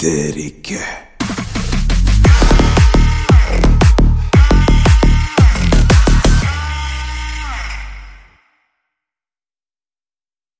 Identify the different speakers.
Speaker 1: Derike.